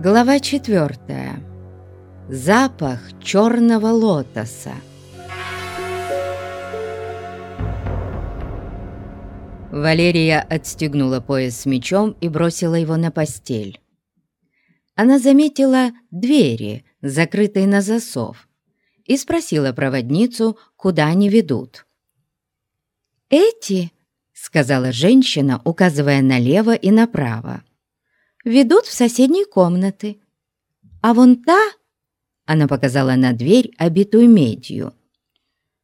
Глава четвертая. Запах черного лотоса. Валерия отстегнула пояс с мечом и бросила его на постель. Она заметила двери, закрытые на засов, и спросила проводницу, куда они ведут. «Эти», — сказала женщина, указывая налево и направо, — «ведут в соседние комнаты. А вон та...» — она показала на дверь, обитую медью.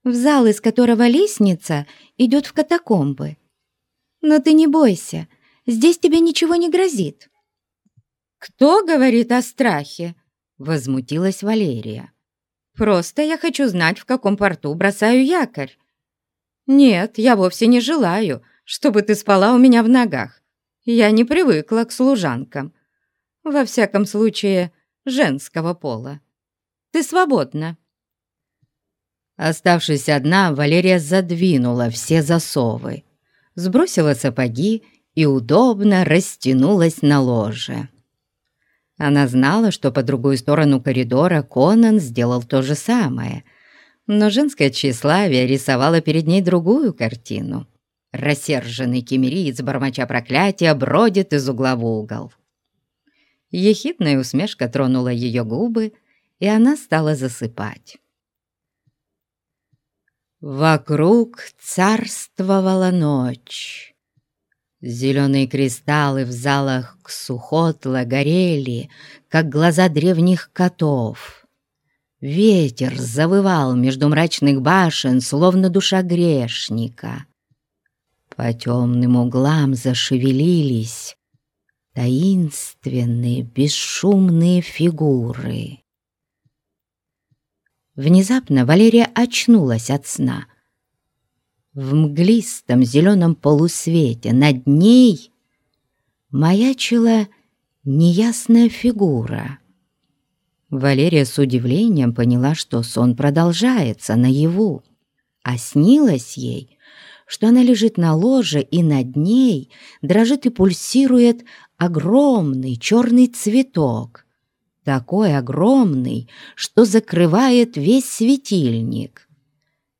«В зал, из которого лестница, идет в катакомбы. Но ты не бойся, здесь тебе ничего не грозит». «Кто говорит о страхе?» — возмутилась Валерия. «Просто я хочу знать, в каком порту бросаю якорь. Нет, я вовсе не желаю, чтобы ты спала у меня в ногах. Я не привыкла к служанкам. Во всяком случае, женского пола. Ты свободна». Оставшись одна, Валерия задвинула все засовы, сбросила сапоги и удобно растянулась на ложе. Она знала, что по другую сторону коридора Конан сделал то же самое, но женское тщеславие рисовало перед ней другую картину. Рассерженный кемериец, бормоча проклятия, бродит из угла в угол. Ехидная усмешка тронула ее губы, и она стала засыпать. Вокруг царствовала ночь. Зеленые кристаллы в залах Ксухотла горели, как глаза древних котов. Ветер завывал между мрачных башен, словно душа грешника. По темным углам зашевелились таинственные, бесшумные фигуры. Внезапно Валерия очнулась от сна — в мглистом зеленом полусвете над ней маячила неясная фигура. Валерия с удивлением поняла, что сон продолжается наяву, а снилось ей, что она лежит на ложе, и над ней дрожит и пульсирует огромный черный цветок, такой огромный, что закрывает весь светильник.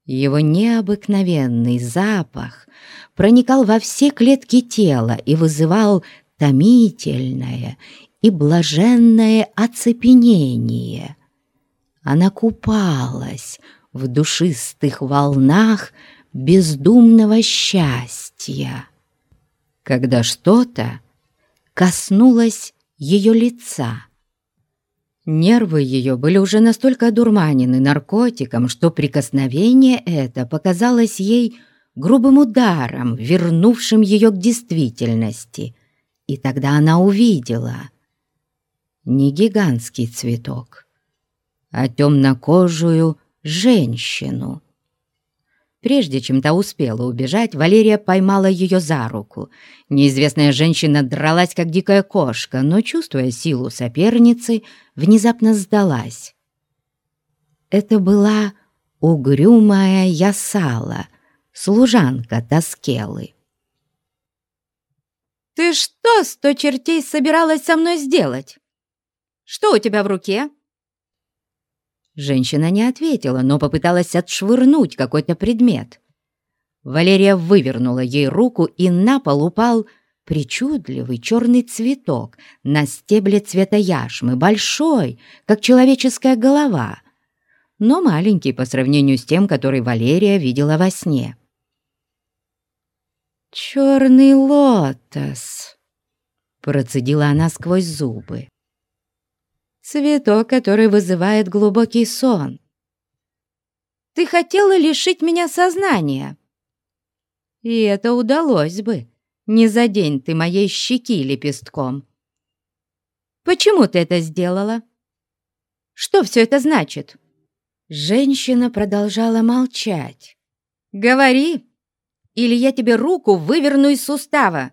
Его необыкновенный запах проникал во все клетки тела и вызывал томительное и блаженное оцепенение. Она купалась в душистых волнах бездумного счастья, когда что-то коснулось ее лица. Нервы ее были уже настолько одурманены наркотиком, что прикосновение это показалось ей грубым ударом, вернувшим ее к действительности. И тогда она увидела не гигантский цветок, а темнокожую женщину, Прежде чем та успела убежать, Валерия поймала ее за руку. Неизвестная женщина дралась, как дикая кошка, но, чувствуя силу соперницы, внезапно сдалась. Это была угрюмая Ясала, служанка Таскелы. «Ты что, сто чертей, собиралась со мной сделать? Что у тебя в руке?» Женщина не ответила, но попыталась отшвырнуть какой-то предмет. Валерия вывернула ей руку, и на пол упал причудливый черный цветок на стебле цвета яшмы, большой, как человеческая голова, но маленький по сравнению с тем, который Валерия видела во сне. «Черный лотос», — процедила она сквозь зубы цветок, который вызывает глубокий сон. Ты хотела лишить меня сознания. И это удалось бы, не задень ты моей щеки лепестком. Почему ты это сделала? Что все это значит?» Женщина продолжала молчать. «Говори, или я тебе руку выверну из сустава!»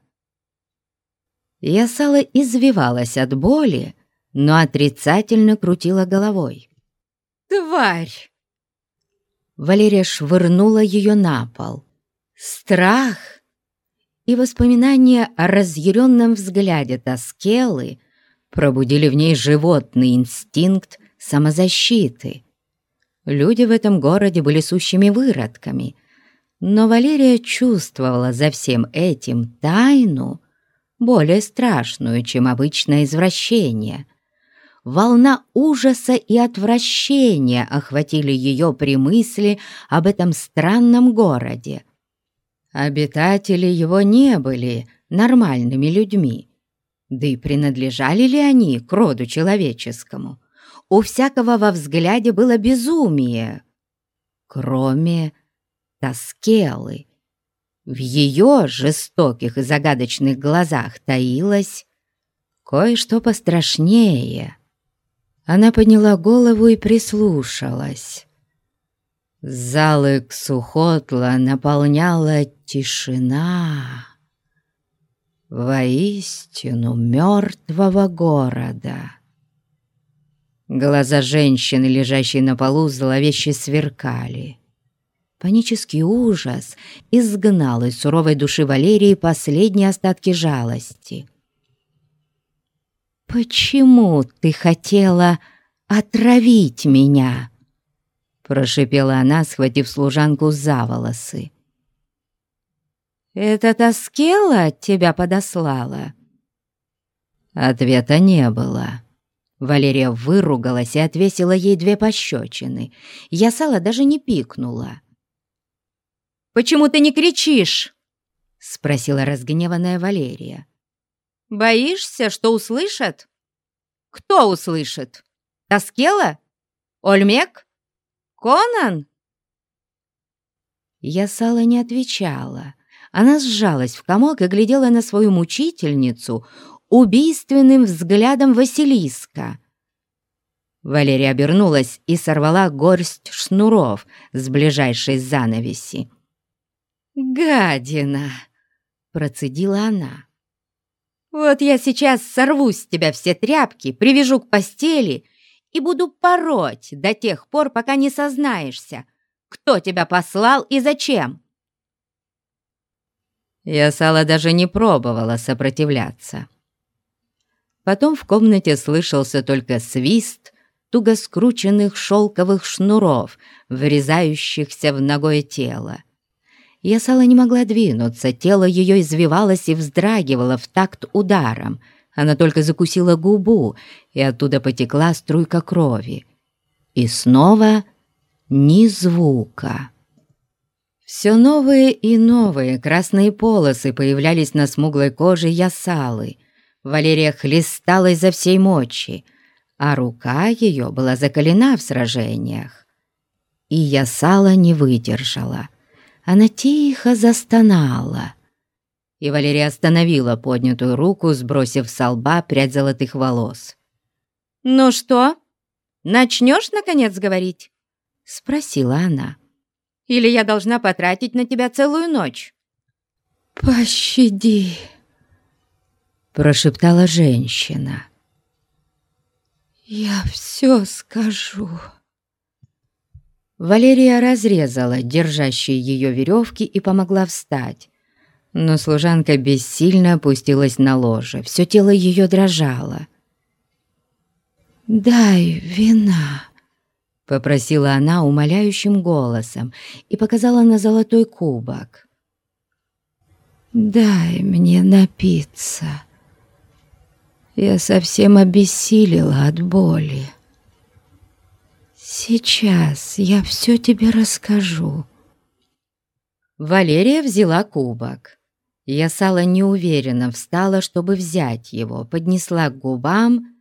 Ясала извивалась от боли, но отрицательно крутила головой. «Тварь!» Валерия швырнула ее на пол. Страх и воспоминания о разъяренном взгляде Тоскелы пробудили в ней животный инстинкт самозащиты. Люди в этом городе были сущими выродками, но Валерия чувствовала за всем этим тайну, более страшную, чем обычное извращение. Волна ужаса и отвращения охватили ее при мысли об этом странном городе. Обитатели его не были нормальными людьми, да и принадлежали ли они к роду человеческому? У всякого во взгляде было безумие, кроме Таскелы. В ее жестоких и загадочных глазах таилось кое-что пострашнее. Она подняла голову и прислушалась. Залы Ксухотла наполняла тишина воистину мертвого города. Глаза женщины, лежащей на полу, зловеще сверкали. Панический ужас изгнал из суровой души Валерии последние остатки жалости. «Почему ты хотела отравить меня?» Прошипела она, схватив служанку за волосы. «Это Таскела тебя подослала?» Ответа не было. Валерия выругалась и отвесила ей две пощечины. Ясала даже не пикнула. «Почему ты не кричишь?» — спросила разгневанная Валерия. «Боишься, что услышат?» «Кто услышит? Таскела? Ольмек? Конан?» Ясала не отвечала. Она сжалась в комок и глядела на свою мучительницу убийственным взглядом Василиска. Валерия обернулась и сорвала горсть шнуров с ближайшей занавеси. «Гадина!» — процедила она. «Вот я сейчас сорву с тебя все тряпки, привяжу к постели и буду пороть до тех пор, пока не сознаешься, кто тебя послал и зачем». Я Сала даже не пробовала сопротивляться. Потом в комнате слышался только свист туго скрученных шелковых шнуров, врезающихся в ногое тело. Я Сала не могла двинуться, тело ее извивалось и вздрагивало в такт ударом. Она только закусила губу, и оттуда потекла струйка крови. И снова ни звука. Все новые и новые красные полосы появлялись на смуглой коже Ясалы. Валерия хлестала изо всей мочи, а рука ее была закалена в сражениях. И Ясала не выдержала. Она тихо застонала. И Валерия остановила поднятую руку, сбросив с лба прядь золотых волос. «Ну что, начнешь, наконец, говорить?» — спросила она или я должна потратить на тебя целую ночь?» «Пощади!» — прошептала женщина. «Я все скажу». Валерия разрезала держащие ее веревки и помогла встать. Но служанка бессильно опустилась на ложе, все тело ее дрожало. «Дай вина», Попросила она умоляющим голосом и показала на золотой кубок. «Дай мне напиться. Я совсем обессилила от боли. Сейчас я все тебе расскажу». Валерия взяла кубок. Я Сала неуверенно встала, чтобы взять его, поднесла к губам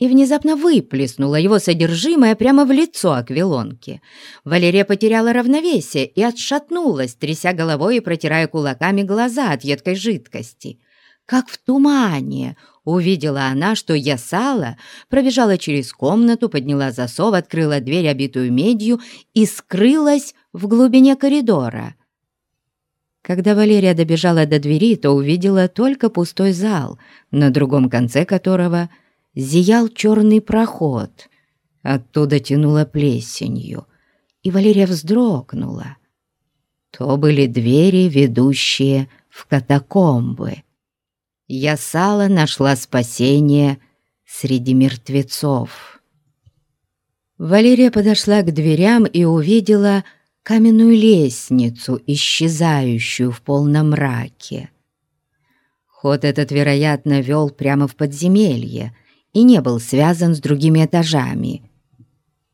и внезапно выплеснула его содержимое прямо в лицо Аквилонки. Валерия потеряла равновесие и отшатнулась, тряся головой и протирая кулаками глаза от едкой жидкости. Как в тумане увидела она, что Ясала пробежала через комнату, подняла засов, открыла дверь, обитую медью, и скрылась в глубине коридора. Когда Валерия добежала до двери, то увидела только пустой зал, на другом конце которого — зиял черный проход. Оттуда тянуло плесенью, и Валерия вздрогнула. То были двери, ведущие в катакомбы. Ясала нашла спасение среди мертвецов. Валерия подошла к дверям и увидела каменную лестницу, исчезающую в полном мраке. Ход этот, вероятно, вел прямо в подземелье и не был связан с другими этажами.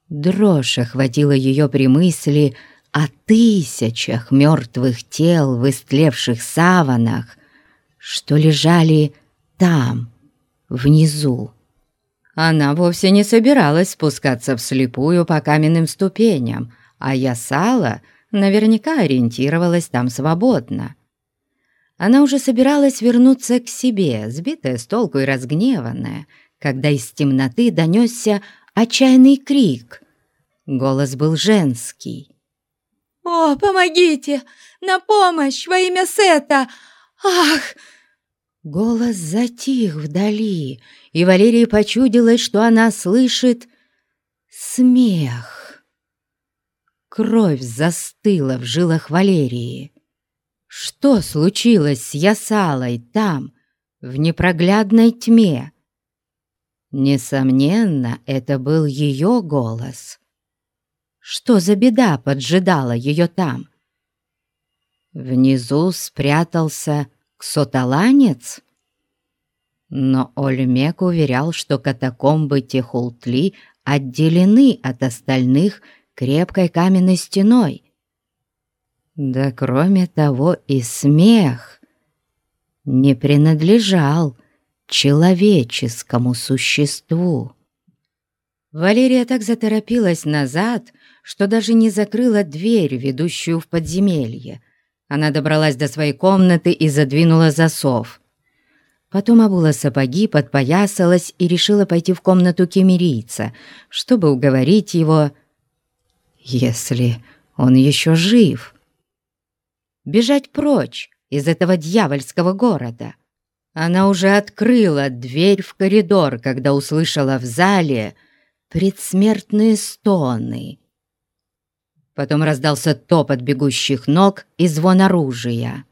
Дрожь охватила ее при мысли о тысячах мертвых тел в истлевших саванах, что лежали там, внизу. Она вовсе не собиралась спускаться вслепую по каменным ступеням, а Ясала наверняка ориентировалась там свободно. Она уже собиралась вернуться к себе, сбитая с толку и разгневанная, когда из темноты донесся отчаянный крик. Голос был женский. «О, помогите! На помощь во имя Сета! Ах!» Голос затих вдали, и Валерии почудилось, что она слышит смех. Кровь застыла в жилах Валерии. Что случилось с Ясалой там, в непроглядной тьме? Несомненно, это был ее голос. Что за беда поджидала ее там? Внизу спрятался ксоталанец? Но Ольмек уверял, что катакомбы Техултли отделены от остальных крепкой каменной стеной. Да кроме того и смех не принадлежал человеческому существу. Валерия так заторопилась назад, что даже не закрыла дверь, ведущую в подземелье. Она добралась до своей комнаты и задвинула засов. Потом обула сапоги, подпоясалась и решила пойти в комнату кемерийца, чтобы уговорить его, если он еще жив. Бежать прочь из этого дьявольского города. Она уже открыла дверь в коридор, когда услышала в зале предсмертные стоны. Потом раздался топот бегущих ног и звон оружия.